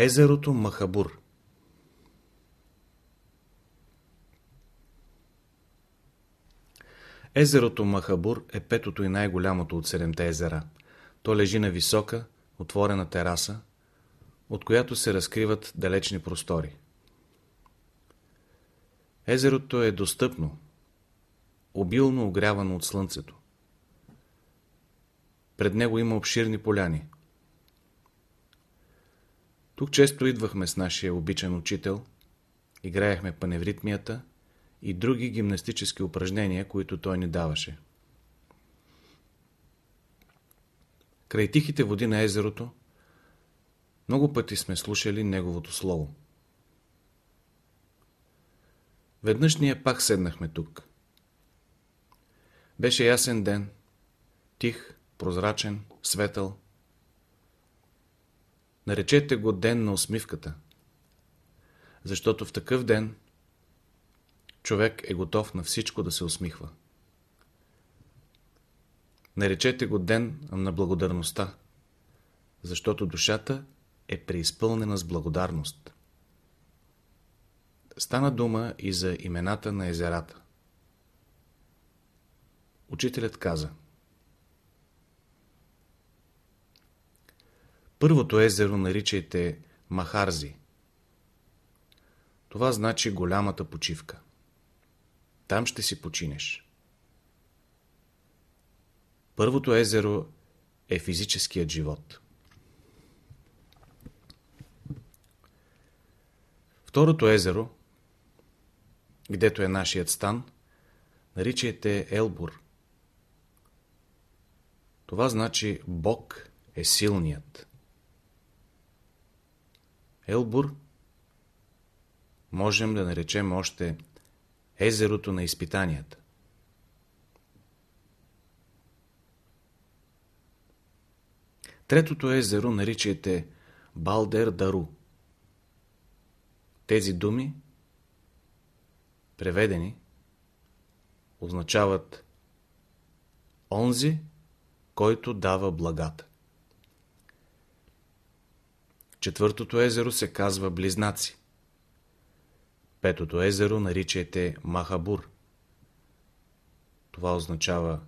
Езерото Махабур Езерото Махабур е петото и най-голямото от седемте езера. То лежи на висока, отворена тераса, от която се разкриват далечни простори. Езерото е достъпно, обилно огрявано от слънцето. Пред него има обширни поляни. Тук често идвахме с нашия обичан учител, играехме паневритмията и други гимнастически упражнения, които той ни даваше. Край тихите води на езерото много пъти сме слушали неговото слово. Веднъж ние пак седнахме тук. Беше ясен ден, тих, прозрачен, светъл. Наречете го ден на усмивката, защото в такъв ден човек е готов на всичко да се усмихва. Наречете го ден на благодарността, защото душата е преизпълнена с благодарност. Стана дума и за имената на езерата. Учителят каза Първото езеро наричайте Махарзи. Това значи голямата почивка. Там ще си починеш. Първото езеро е физическият живот. Второто езеро, гдето е нашият стан, наричайте Елбур. Това значи Бог е силният. Елбур можем да наречем още езерото на изпитанията. Третото езеро наричайте Балдер Дару. Тези думи, преведени, означават онзи, който дава благата. Четвъртото езеро се казва Близнаци. Петото езеро наричайте Махабур. Това означава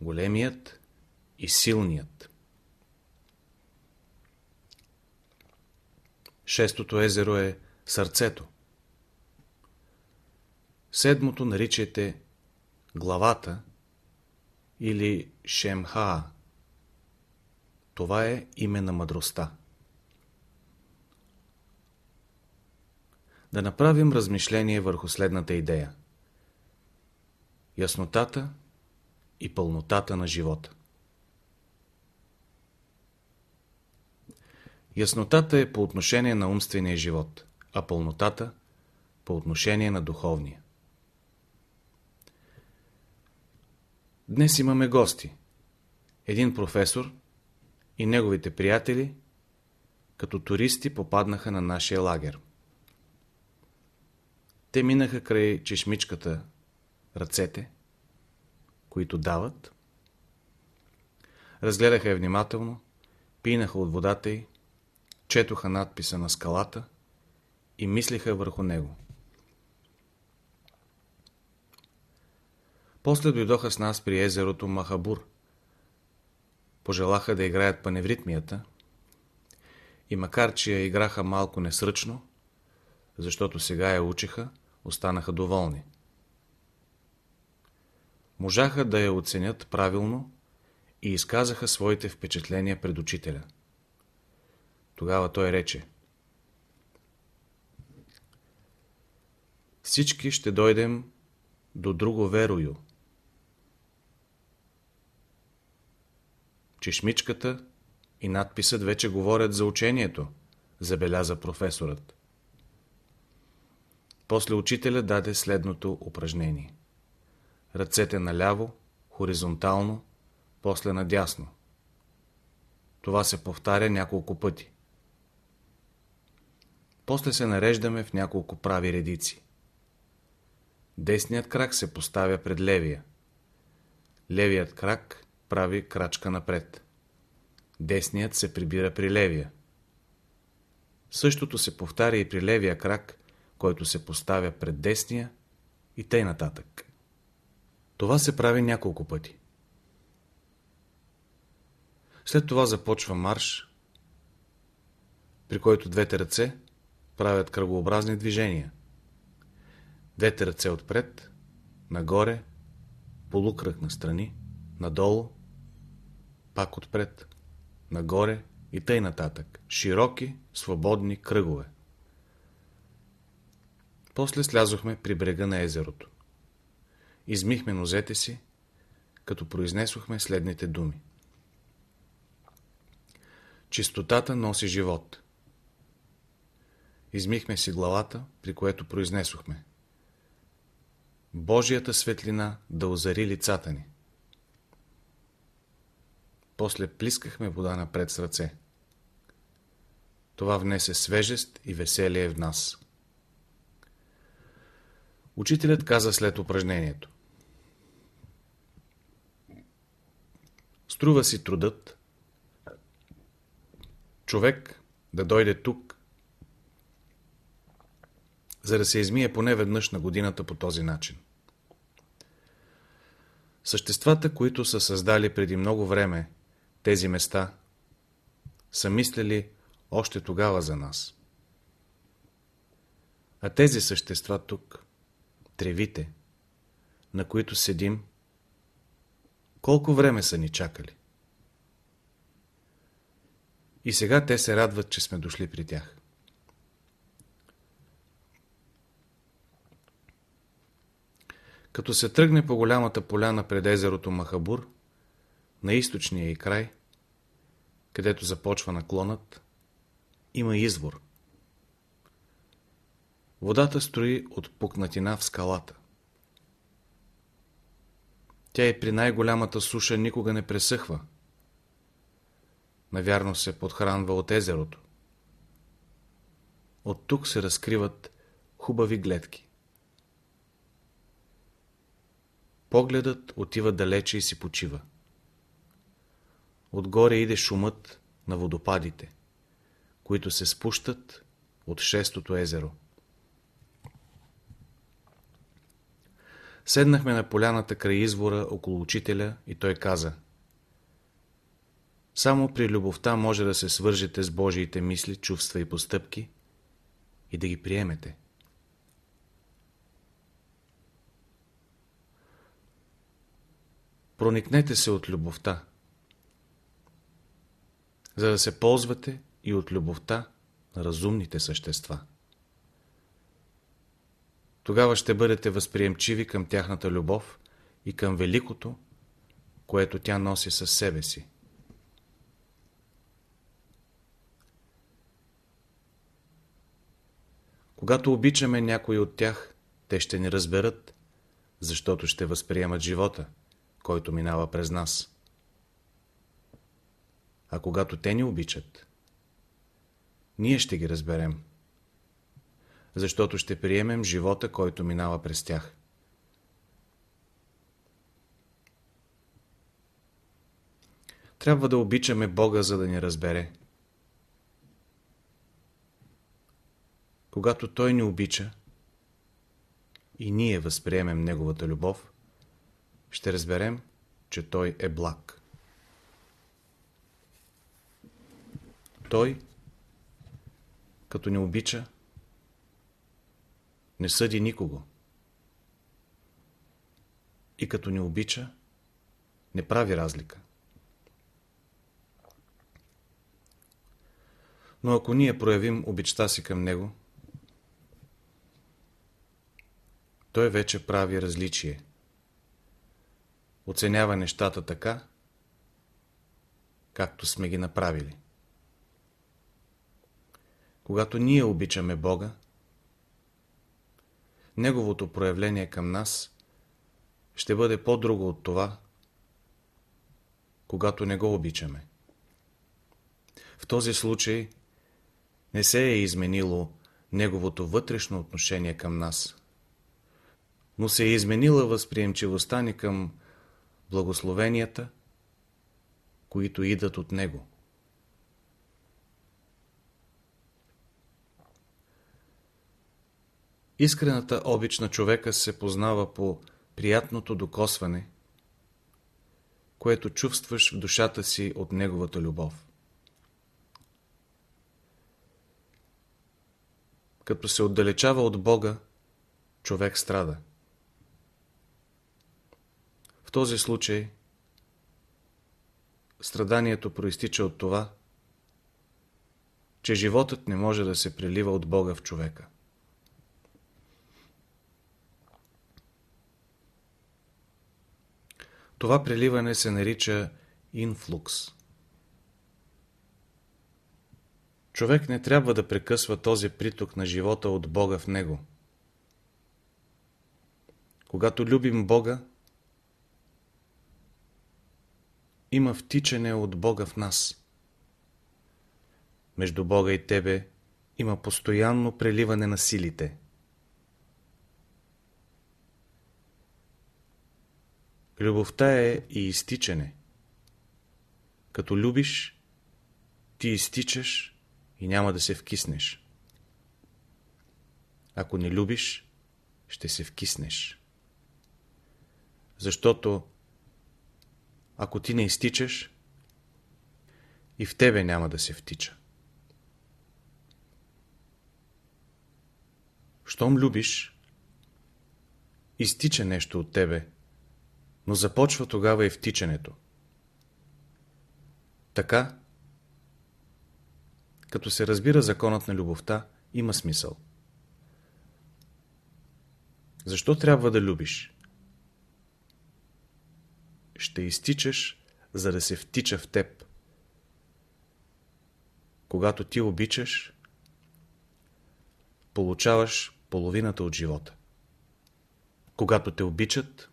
големият и силният. Шестото езеро е Сърцето. Седмото наричайте главата или Шемха. Това е име на мъдростта. Да направим размишление върху следната идея. Яснотата и пълнотата на живота. Яснотата е по отношение на умствения живот, а пълнотата по отношение на духовния. Днес имаме гости. Един професор и неговите приятели като туристи попаднаха на нашия лагер. Те минаха край чешмичката ръцете, които дават, разгледаха я внимателно, пинаха от водата й, четоха надписа на скалата и мислиха върху него. После дойдоха с нас при езерото Махабур. Пожелаха да играят паневритмията и макар, че я играха малко несръчно, защото сега я учиха, останаха доволни. Можаха да я оценят правилно и изказаха своите впечатления пред учителя. Тогава той рече Всички ще дойдем до друго верою. Чешмичката и надписът вече говорят за учението, забеляза професорът. После учителя даде следното упражнение. Ръцете наляво, хоризонтално, после надясно. Това се повтаря няколко пъти. После се нареждаме в няколко прави редици. Десният крак се поставя пред левия. Левият крак прави крачка напред. Десният се прибира при левия. Същото се повтаря и при левия крак, който се поставя пред десния и тъй нататък. Това се прави няколко пъти. След това започва марш, при който двете ръце правят кръгообразни движения. Двете ръце отпред, нагоре, полукръг на страни, надолу, пак отпред, нагоре и тъй нататък. Широки, свободни кръгове. После слязохме при брега на езерото. Измихме нозете си, като произнесохме следните думи. Чистотата носи живот. Измихме си главата, при което произнесохме. Божията светлина да озари лицата ни. После плискахме вода напред с ръце. Това внесе свежест и веселие в нас. Учителят каза след упражнението. Струва си трудът човек да дойде тук, за да се измие поне веднъж на годината по този начин. Съществата, които са създали преди много време тези места, са мислили още тогава за нас. А тези същества тук, тревите, на които седим, колко време са ни чакали? И сега те се радват, че сме дошли при тях. Като се тръгне по голямата поляна пред езерото Махабур, на източния и край, където започва наклонът, има извор. Водата строи от пукнатина в скалата. Тя и при най-голямата суша никога не пресъхва. Навярно се подхранва от езерото. От тук се разкриват хубави гледки. Погледът отива далече и си почива. Отгоре иде шумът на водопадите, които се спущат от шестото езеро. Седнахме на поляната край извора около учителя и той каза Само при любовта може да се свържете с Божиите мисли, чувства и постъпки и да ги приемете. Проникнете се от любовта, за да се ползвате и от любовта на разумните същества. Тогава ще бъдете възприемчиви към тяхната любов и към великото, което тя носи със себе си. Когато обичаме някой от тях, те ще ни разберат, защото ще възприемат живота, който минава през нас. А когато те ни обичат, ние ще ги разберем защото ще приемем живота, който минава през тях. Трябва да обичаме Бога, за да ни разбере. Когато Той ни обича и ние възприемем Неговата любов, ще разберем, че Той е благ. Той, като ни обича, не съди никого. И като ни обича, не прави разлика. Но ако ние проявим обичта си към него, той вече прави различие. Оценява нещата така, както сме ги направили. Когато ние обичаме Бога, неговото проявление към нас ще бъде по-друго от това, когато не го обичаме. В този случай не се е изменило неговото вътрешно отношение към нас, но се е изменила възприемчивостта ни към благословенията, които идат от него. Искрената обич на човека се познава по приятното докосване, което чувстваш в душата си от неговата любов. Като се отдалечава от Бога, човек страда. В този случай страданието проистича от това, че животът не може да се прелива от Бога в човека. Това преливане се нарича инфлукс. Човек не трябва да прекъсва този приток на живота от Бога в него. Когато любим Бога, има втичане от Бога в нас. Между Бога и Тебе има постоянно преливане на силите. Любовта е и изтичане. Като любиш, ти изтичаш и няма да се вкиснеш. Ако не любиш, ще се вкиснеш. Защото ако ти не изтичаш, и в тебе няма да се втича. Щом любиш, изтича нещо от тебе, но започва тогава и втичането. Така, като се разбира законът на любовта, има смисъл. Защо трябва да любиш? Ще изтичаш, за да се втича в теб. Когато ти обичаш, получаваш половината от живота. Когато те обичат,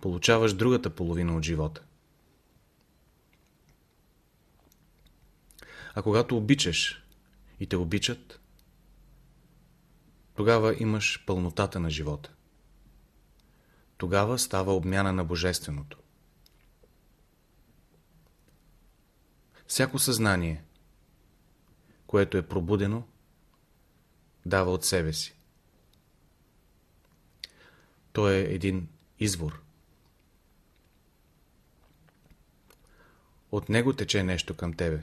получаваш другата половина от живота. А когато обичаш и те обичат, тогава имаш пълнотата на живота. Тогава става обмяна на Божественото. Всяко съзнание, което е пробудено, дава от себе си. То е един извор. От него тече нещо към тебе.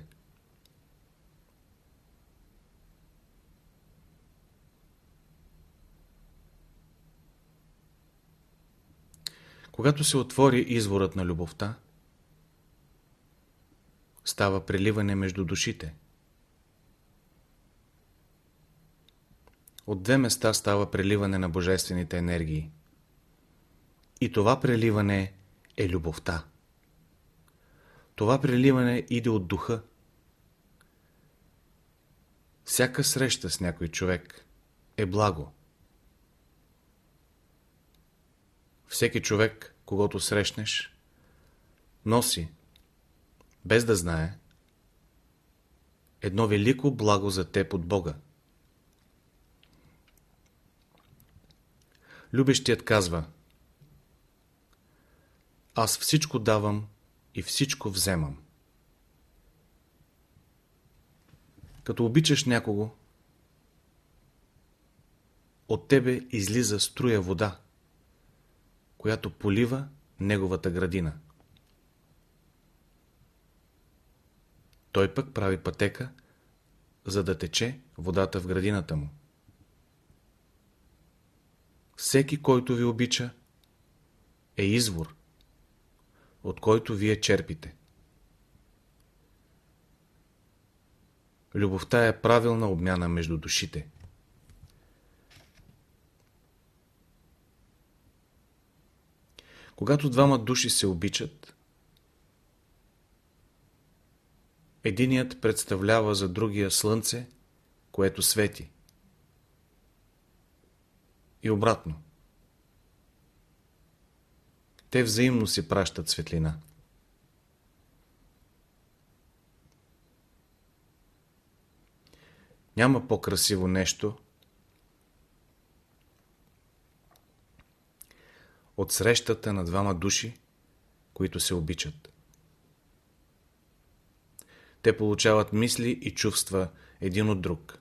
Когато се отвори изворът на любовта, става преливане между душите. От две места става преливане на божествените енергии. И това преливане е любовта. Това преливане иде от духа. Всяка среща с някой човек е благо. Всеки човек, когато срещнеш, носи, без да знае, едно велико благо за теб от Бога. Любещият казва Аз всичко давам и всичко вземам. Като обичаш някого, от тебе излиза струя вода която полива неговата градина. Той пък прави пътека, за да тече водата в градината му. Всеки, който ви обича, е извор, от който вие черпите. Любовта е правилна обмяна между душите. Когато двама души се обичат, единият представлява за другия слънце, което свети. И обратно. Те взаимно си пращат светлина. Няма по-красиво нещо, от срещата на двама души, които се обичат. Те получават мисли и чувства един от друг.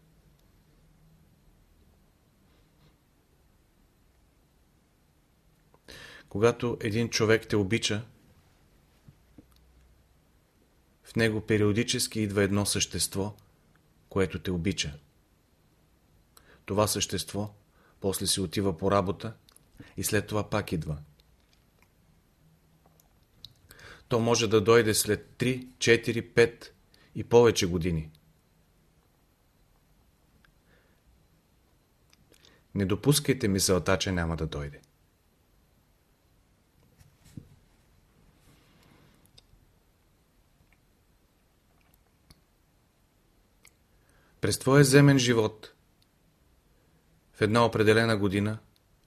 Когато един човек те обича, в него периодически идва едно същество, което те обича. Това същество после си отива по работа и след това пак идва. То може да дойде след 3, 4, 5 и повече години. Не допускайте мисълта, че няма да дойде. През твоя земен живот, в една определена година,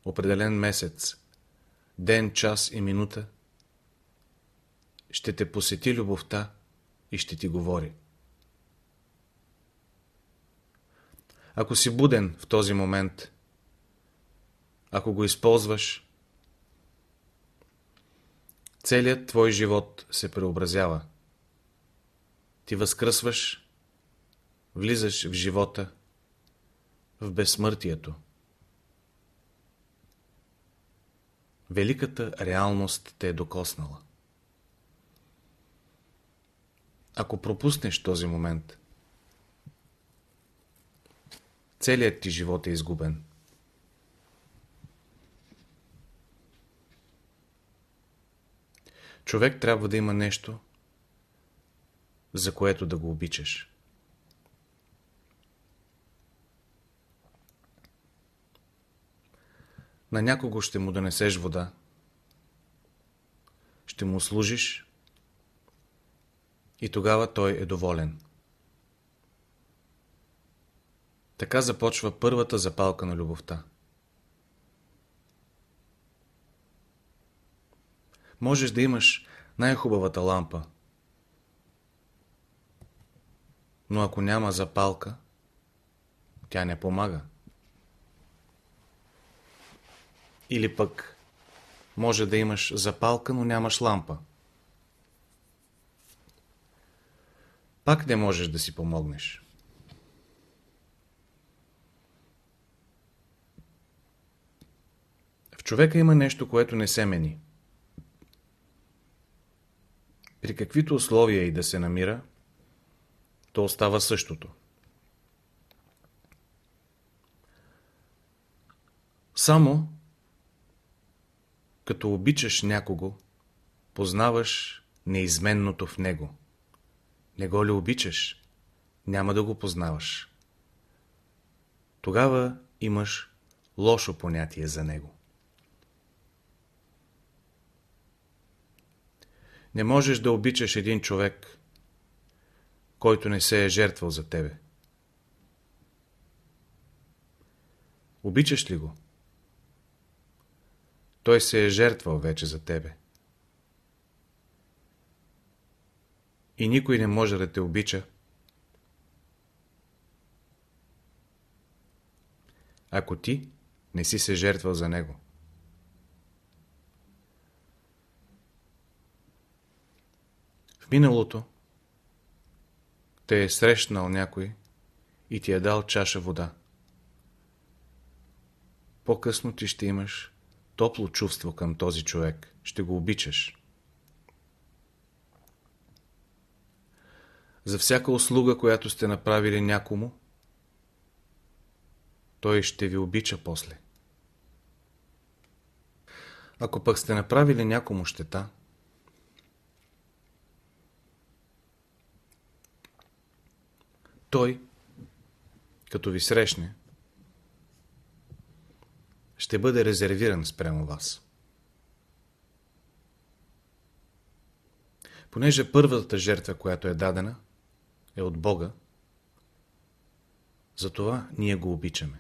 определен месец, ден, час и минута, ще те посети любовта и ще ти говори. Ако си буден в този момент, ако го използваш, целият твой живот се преобразява. Ти възкръсваш, влизаш в живота, в безсмъртието. Великата реалност те е докоснала. Ако пропуснеш този момент, целият ти живот е изгубен. Човек трябва да има нещо, за което да го обичаш. На някого ще му донесеш вода, ще му служиш и тогава той е доволен. Така започва първата запалка на любовта. Можеш да имаш най-хубавата лампа, но ако няма запалка, тя не помага. Или пък може да имаш запалка, но нямаш лампа. Пак не можеш да си помогнеш. В човека има нещо, което не се мени. При каквито условия и да се намира, то остава същото. Само като обичаш някого, познаваш неизменното в него. Не го ли обичаш, няма да го познаваш. Тогава имаш лошо понятие за него. Не можеш да обичаш един човек, който не се е жертвал за тебе. Обичаш ли го? Той се е жертвал вече за тебе. И никой не може да те обича, ако ти не си се жертвал за него. В миналото те е срещнал някой и ти е дал чаша вода. По-късно ти ще имаш топло чувство към този човек. Ще го обичаш. За всяка услуга, която сте направили някому, той ще ви обича после. Ако пък сте направили някому щета, той, като ви срещне, ще бъде резервиран спрямо вас. Понеже първата жертва, която е дадена, е от Бога, затова ние го обичаме.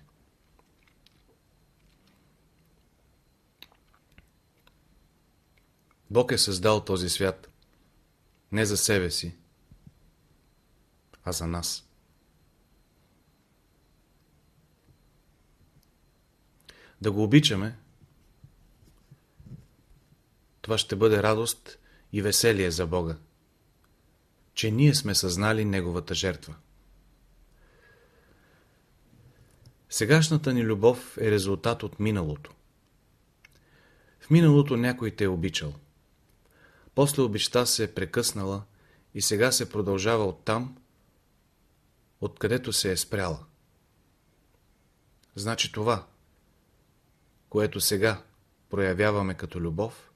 Бог е създал този свят не за себе си, а за нас. Да го обичаме, това ще бъде радост и веселие за Бога, че ние сме съзнали Неговата жертва. Сегашната ни любов е резултат от миналото. В миналото някой те е обичал. После обичта се е прекъснала и сега се продължава оттам, откъдето се е спряла. Значи това, което сега проявяваме като любов,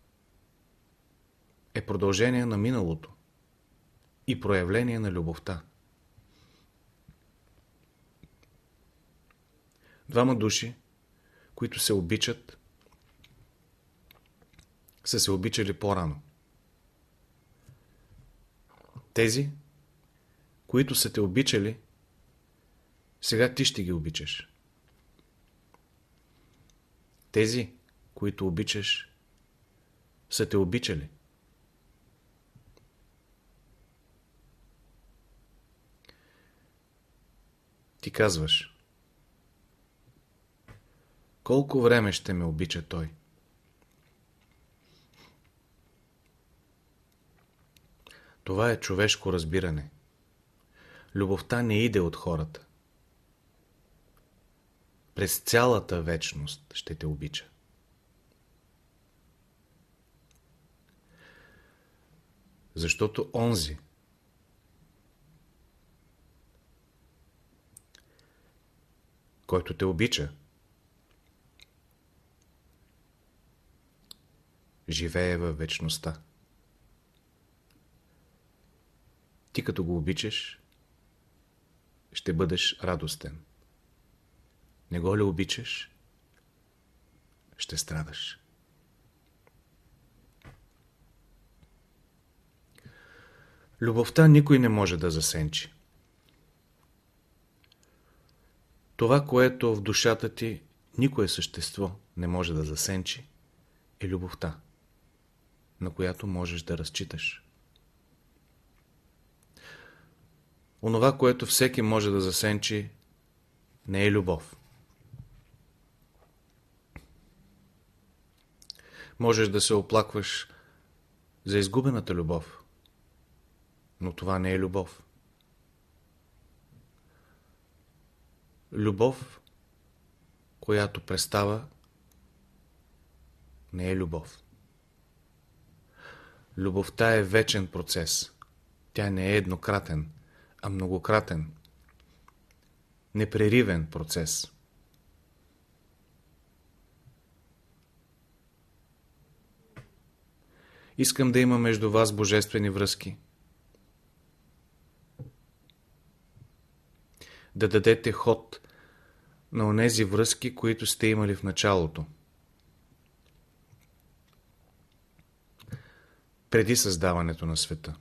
е продължение на миналото и проявление на любовта. Двама души, които се обичат, са се обичали по-рано. Тези, които са те обичали, сега ти ще ги обичаш. Тези, които обичаш, са те обичали. Ти казваш Колко време ще ме обича той? Това е човешко разбиране. Любовта не иде от хората. През цялата вечност ще те обича. Защото онзи, който те обича, живее във вечността. Ти като го обичаш, ще бъдеш радостен. Не го ли обичаш, ще страдаш. Любовта никой не може да засенчи. Това, което в душата ти никое същество не може да засенчи, е любовта, на която можеш да разчиташ. Онова, което всеки може да засенчи, не е любов. Можеш да се оплакваш за изгубената любов, но това не е любов. Любов, която престава, не е любов. Любовта е вечен процес. Тя не е еднократен, а многократен, непреривен процес. Искам да има между вас божествени връзки. Да дадете ход на онези връзки, които сте имали в началото. Преди създаването на света.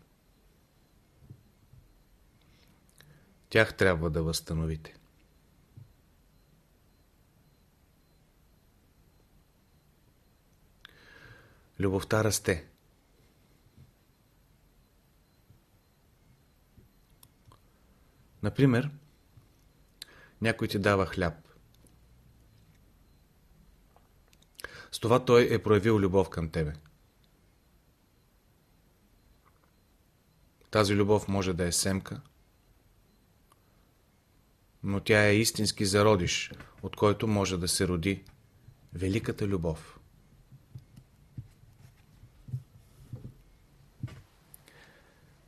Тях трябва да възстановите. Любовта расте. Например, някой ти дава хляб. С това той е проявил любов към тебе. Тази любов може да е семка, но тя е истински зародиш, от който може да се роди великата любов.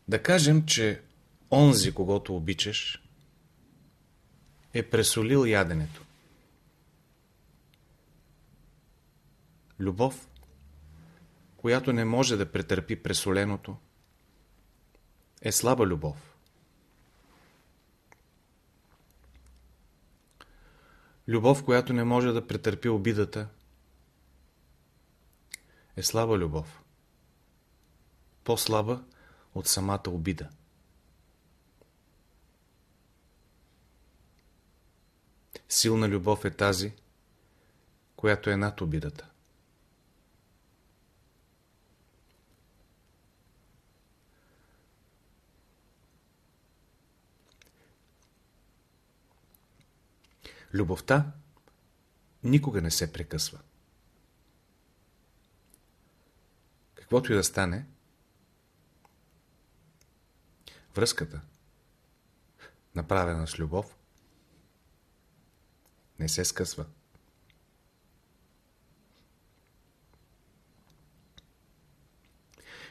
Да кажем, че онзи, когато обичаш, е пресолил яденето. Любов, която не може да претърпи пресоленото, е слаба любов. Любов, която не може да претърпи обидата, е слаба любов. По-слаба от самата обида. Силна любов е тази, която е над обидата. Любовта никога не се прекъсва. Каквото и да стане, връзката, направена с любов, не се скъсва.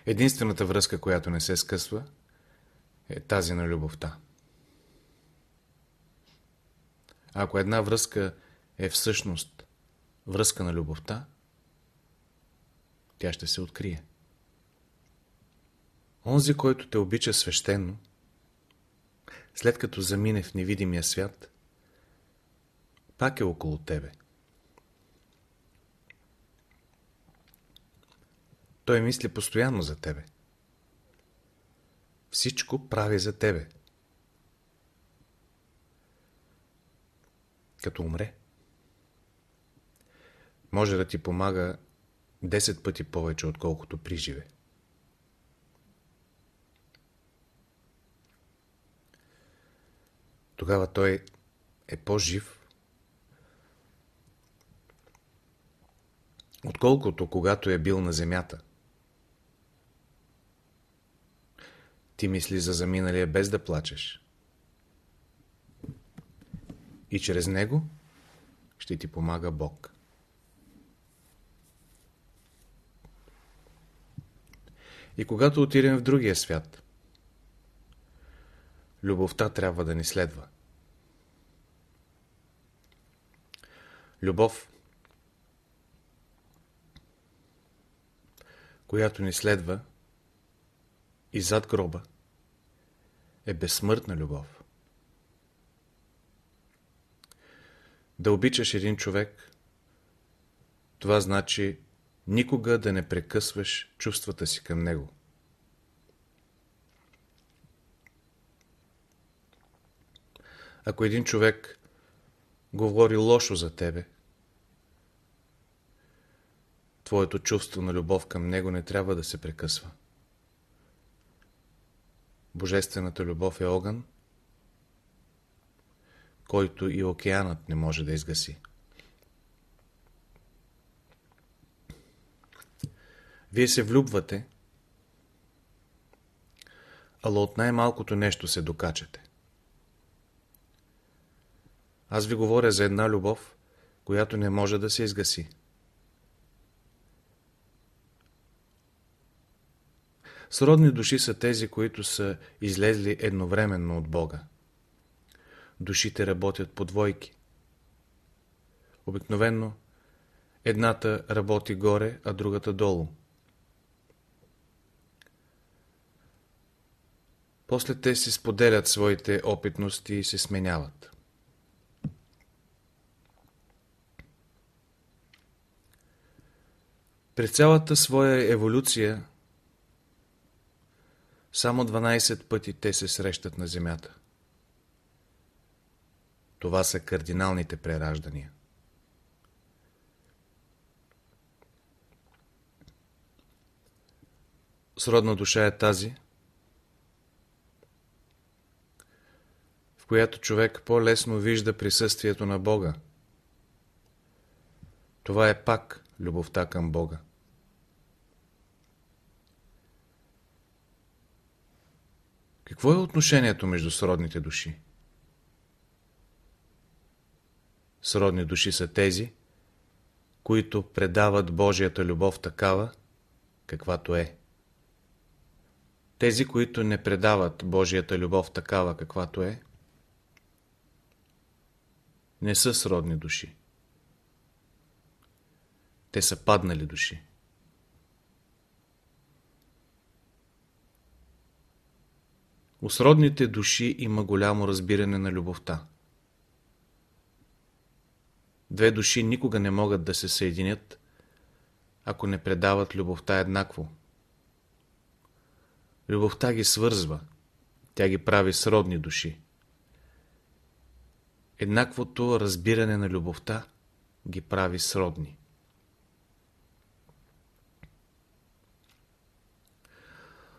Единствената връзка, която не се скъсва, е тази на любовта. Ако една връзка е всъщност връзка на любовта, тя ще се открие. Онзи, който те обича свещено, след като замине в невидимия свят, пак е около тебе. Той мисли постоянно за тебе. Всичко прави за тебе. Като умре, може да ти помага 10 пъти повече, отколкото при живе. Тогава той е по-жив, отколкото когато е бил на земята. Ти мисли за заминалия без да плачеш. И чрез него ще ти помага Бог. И когато отидем в другия свят, любовта трябва да ни следва. Любов, която ни следва и зад гроба, е безсмъртна любов. Да обичаш един човек, това значи никога да не прекъсваш чувствата си към него. Ако един човек говори лошо за тебе, твоето чувство на любов към него не трябва да се прекъсва. Божествената любов е огън, който и океанът не може да изгаси. Вие се влюбвате, ала от най-малкото нещо се докачате. Аз ви говоря за една любов, която не може да се изгаси. Сродни души са тези, които са излезли едновременно от Бога. Душите работят по двойки. Обикновенно едната работи горе, а другата долу. После те си споделят своите опитности и се сменяват. През цялата своя еволюция само 12 пъти те се срещат на Земята. Това са кардиналните прераждания. Сродна душа е тази, в която човек по-лесно вижда присъствието на Бога. Това е пак любовта към Бога. Какво е отношението между сродните души? Сродни души са тези, които предават Божията любов такава, каквато е. Тези, които не предават Божията любов такава, каквато е, не са сродни души. Те са паднали души. У сродните души има голямо разбиране на любовта. Две души никога не могат да се съединят, ако не предават любовта еднакво. Любовта ги свързва, тя ги прави сродни души. Еднаквото разбиране на любовта ги прави сродни.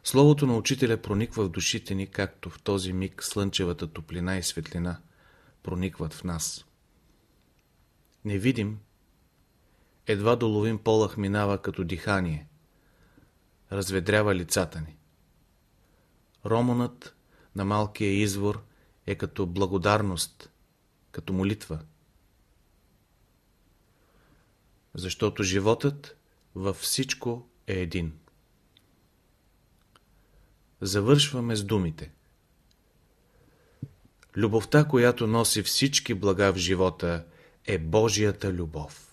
Словото на учителя прониква в душите ни, както в този миг слънчевата топлина и светлина проникват в нас. Не видим, едва доловим полах минава като дихание, разведрява лицата ни. Ромонът на малкия извор е като благодарност, като молитва. Защото животът във всичко е един. Завършваме с думите. Любовта, която носи всички блага в живота, е Божията любов.